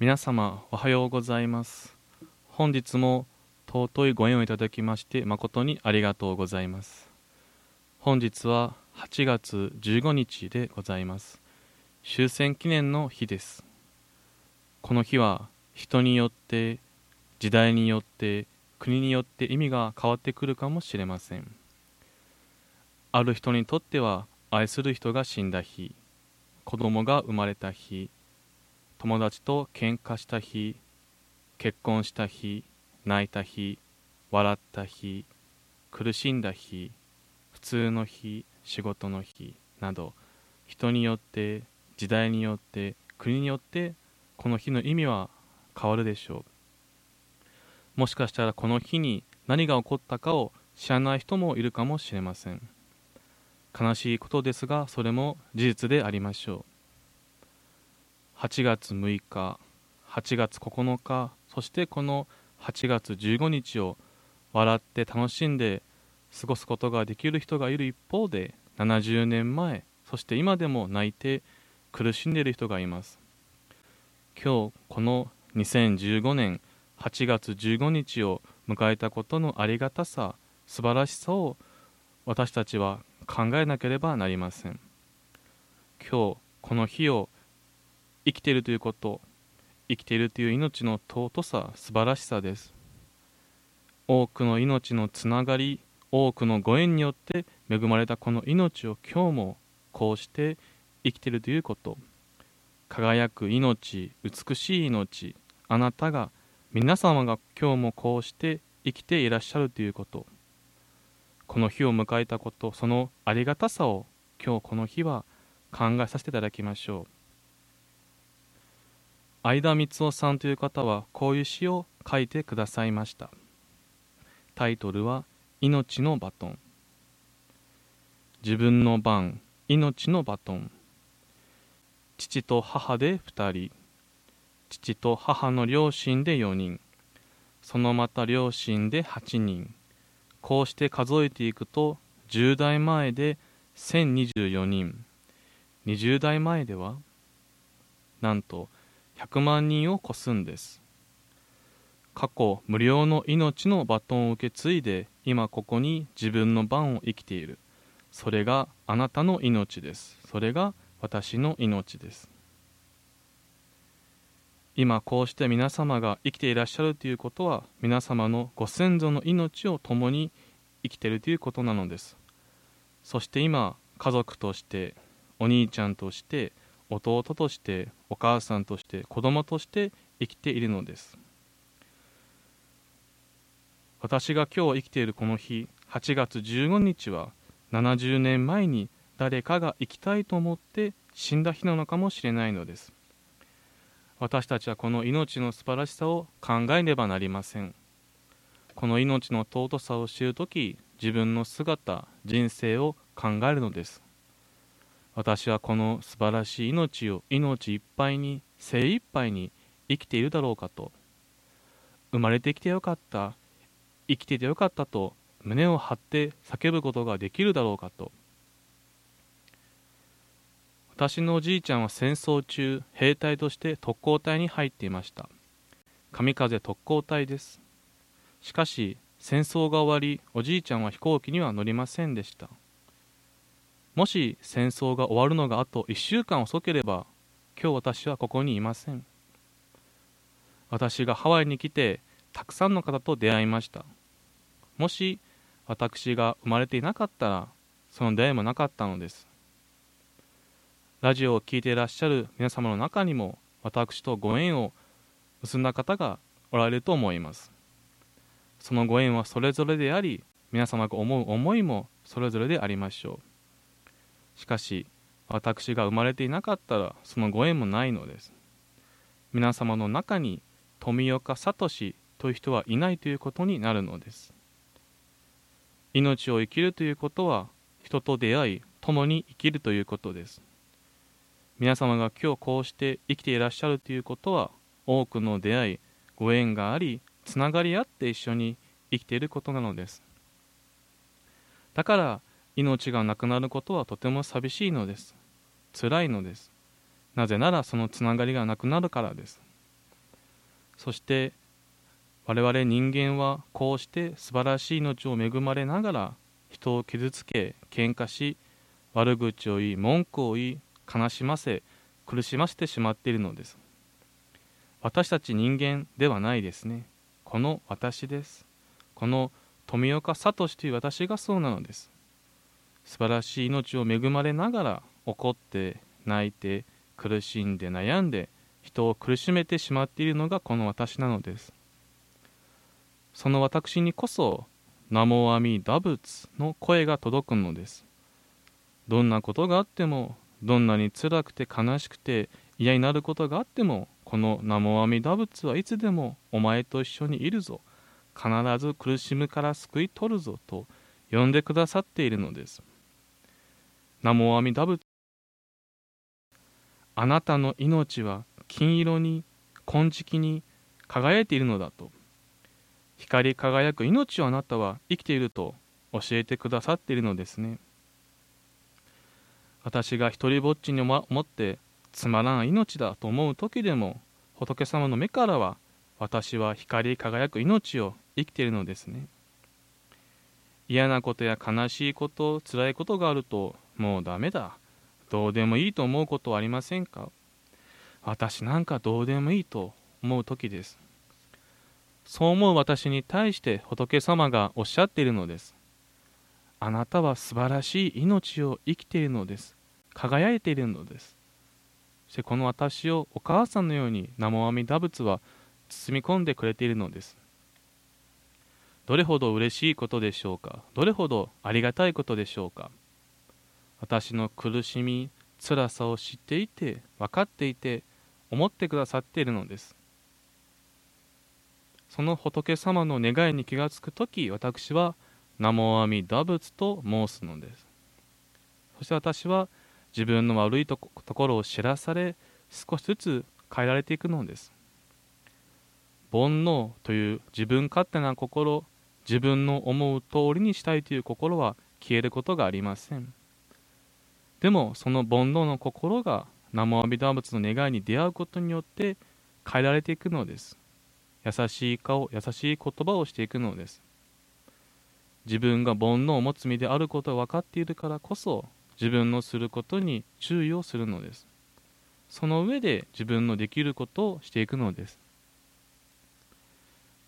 皆様おはようございます。本日も尊いご縁をいただきまして誠にありがとうございます。本日は8月15日でございます。終戦記念の日です。この日は人によって時代によって国によって意味が変わってくるかもしれません。ある人にとっては愛する人が死んだ日。子供が生まれた日。友達と喧嘩した日結婚した日泣いた日笑った日苦しんだ日普通の日仕事の日など人によって時代によって国によってこの日の意味は変わるでしょう。もしかしたらこの日に何が起こったかを知らない人もいるかもしれません。悲しいことですがそれも事実でありましょう。8月6日8月9日そしてこの8月15日を笑って楽しんで過ごすことができる人がいる一方で70年前そして今でも泣いて苦しんでいる人がいます。今日この2015年8月15日を迎えたことのありがたさ素晴らしさを私たちは考えなければなりません。今日この日を生きているということ生きているという命の尊さ素晴らしさです。多くの命のつながり多くのご縁によって恵まれたこの命を今日もこうして生きているということ。輝く命美しい命あなたが皆様が今日もこうして生きていらっしゃるということ。この日を迎えたことそのありがたさを今日この日は考えさせていただきましょう。相田光夫さんという方はこういう詩を書いてくださいました。タイトルは「命のバトン」自分の番命のバトン。父と母で2人。父と母の両親で4人。そのまた両親で8人。こうして数えていくと10代前で1024人。20代前ではなんと100万人を超すんです。過去無料の命のバトンを受け継いで今ここに自分の番を生きている。それがあなたの命です。それが私の命です。今こうして皆様が生きていらっしゃるということは皆様のご先祖の命を共に生きているということなのです。そして今家族としてお兄ちゃんとして弟としてお母さんとして子供として生きているのです。私が今日生きているこの日8月15日は70年前に誰かが生きたいと思って死んだ日なのかもしれないのです。私たちはこの命の素晴らしさを考えねばなりません。この命の尊さを知るとき自分の姿人生を考えるのです。私はこの素晴らしい命を命いっぱいに精一杯に生きているだろうかと。生まれてきてよかった生きててよかったと胸を張って叫ぶことができるだろうかと。私のおじいちゃんは戦争中兵隊として特攻隊に入っていました。神風特攻隊です。しかし戦争が終わりおじいちゃんは飛行機には乗りませんでした。もし戦争が終わるのがあと1週間遅ければ今日私はここにいません。私がハワイに来てたくさんの方と出会いました。もし私が生まれていなかったらその出会いもなかったのです。ラジオを聴いていらっしゃる皆様の中にも私とご縁を結んだ方がおられると思います。そのご縁はそれぞれであり皆様が思う思いもそれぞれでありましょう。しかし私が生まれていなかったらそのご縁もないのです。皆様の中に富岡聡という人はいないということになるのです。命を生きるということは人と出会い共に生きるということです。皆様が今日こうして生きていらっしゃるということは多くの出会いご縁がありつながり合って一緒に生きていることなのです。だから命がなくなることはとても寂しいのです。辛いのです。なぜならそのつながりがなくなるからです。そして我々人間はこうして素晴らしい命を恵まれながら人を傷つけ喧嘩し悪口を言い文句を言い悲しませ苦しませてしまっているのです。私たち人間ではないですね。この私です。この富岡聡という私がそうなのです。素晴らしい命を恵まれながら怒って泣いて苦しんで悩んで人を苦しめてしまっているのがこの私なのです。その私にこそナモアミダ仏の声が届くのです。どんなことがあってもどんなに辛くて悲しくて嫌になることがあってもこのナモアミダ仏はいつでもお前と一緒にいるぞ。必ず苦しむから救い取るぞと呼んでくださっているのです。ナモアミダ仏。あなたの命は金色に金色に輝いているのだと。光り輝く命をあなたは生きていると教えてくださっているのですね。私が一りぼっちに思ってつまらん命だと思う時でも仏様の目からは私は光り輝く命を生きているのですね。嫌なことや悲しいこと辛いことがあるともうダメだ。どうでもいいと思うことはありませんか？私なんかどうでもいいと思う時です。そう思う私に対して仏様がおっしゃっているのです。あなたは素晴らしい命を生きているのです。輝いているのです。そしてこの私をお母さんのように南無阿弥陀仏は包み込んでくれているのです。どれほど嬉しいことでしょうか？どれほどありがたいことでしょうか？私の苦しみ辛さを知っていて分かっていて思ってくださっているのです。その仏様の願いに気がつく時私は南無阿弥陀仏と申すのです。そして私は自分の悪いところを知らされ少しずつ変えられていくのです。煩悩という自分勝手な心自分の思う通りにしたいという心は消えることがありません。でもその煩悩の心が南無阿弥陀仏の願いに出会うことによって変えられていくのです。優しい顔優しい言葉をしていくのです。自分が煩悩を持つ身であることが分かっているからこそ自分のすることに注意をするのです。その上で自分のできることをしていくのです。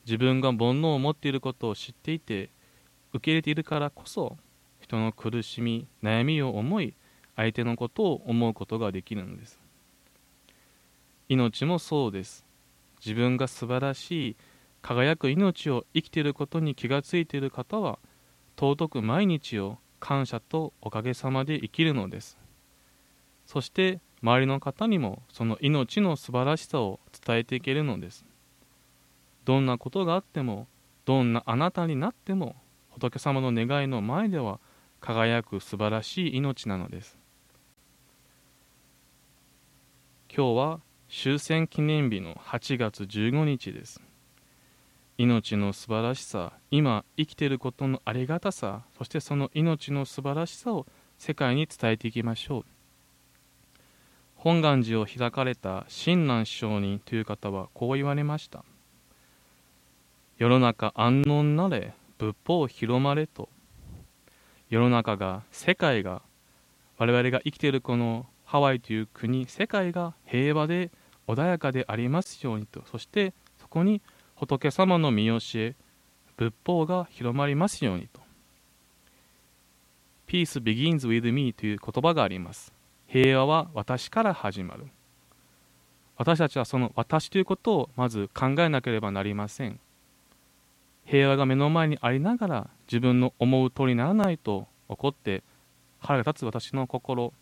自分が煩悩を持っていることを知っていて受け入れているからこそ人の苦しみ悩みを思い相手のことを思うことができるのです。命もそうです。自分が素晴らしい輝く命を生きていることに気がついている方は尊く毎日を感謝とおかげさまで生きるのです。そして周りの方にもその命の素晴らしさを伝えていけるのです。どんなことがあってもどんなあなたになっても仏様の願いの前では輝く素晴らしい命なのです。今日は終戦記念日の8月15日です。命の素晴らしさ今生きていることのありがたさそしてその命の素晴らしさを世界に伝えていきましょう。本願寺を開かれた親鸞上人という方はこう言われました。世の中安穏なれ仏法広まれと。世の中が世界が我々が生きているこのハワイという国世界が平和で穏やかでありますようにとそしてそこに仏様の見教え仏法が広まりますようにと。Peace begins with me という言葉があります。平和は私から始まる。私たちはその私ということをまず考えなければなりません。平和が目の前にありながら自分の思う通りにならないと怒って腹が立つ私の心。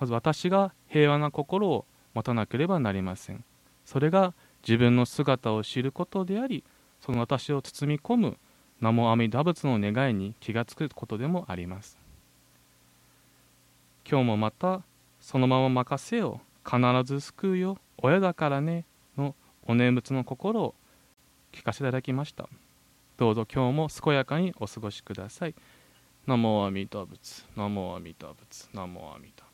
まず私が平和な心を持たなければなりませんそれが自分の姿を知ることでありその私を包み込む名も阿弥陀仏の願いに気がつくことでもあります今日もまたそのまま任せよ必ず救うよ親だからねのお念仏の心を聞かせていただきましたどうぞ今日も健やかにお過ごしください。ナモ阿弥陀仏、ナモ阿弥陀仏、ナモ阿弥陀仏。